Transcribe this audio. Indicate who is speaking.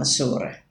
Speaker 1: Mansur